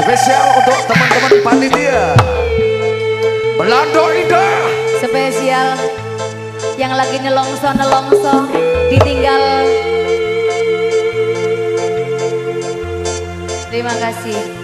Spesial untuk teman-teman panitia. Belando Indah. Spesial yang lagi nelongso nelongso ditinggal. Terima kasih.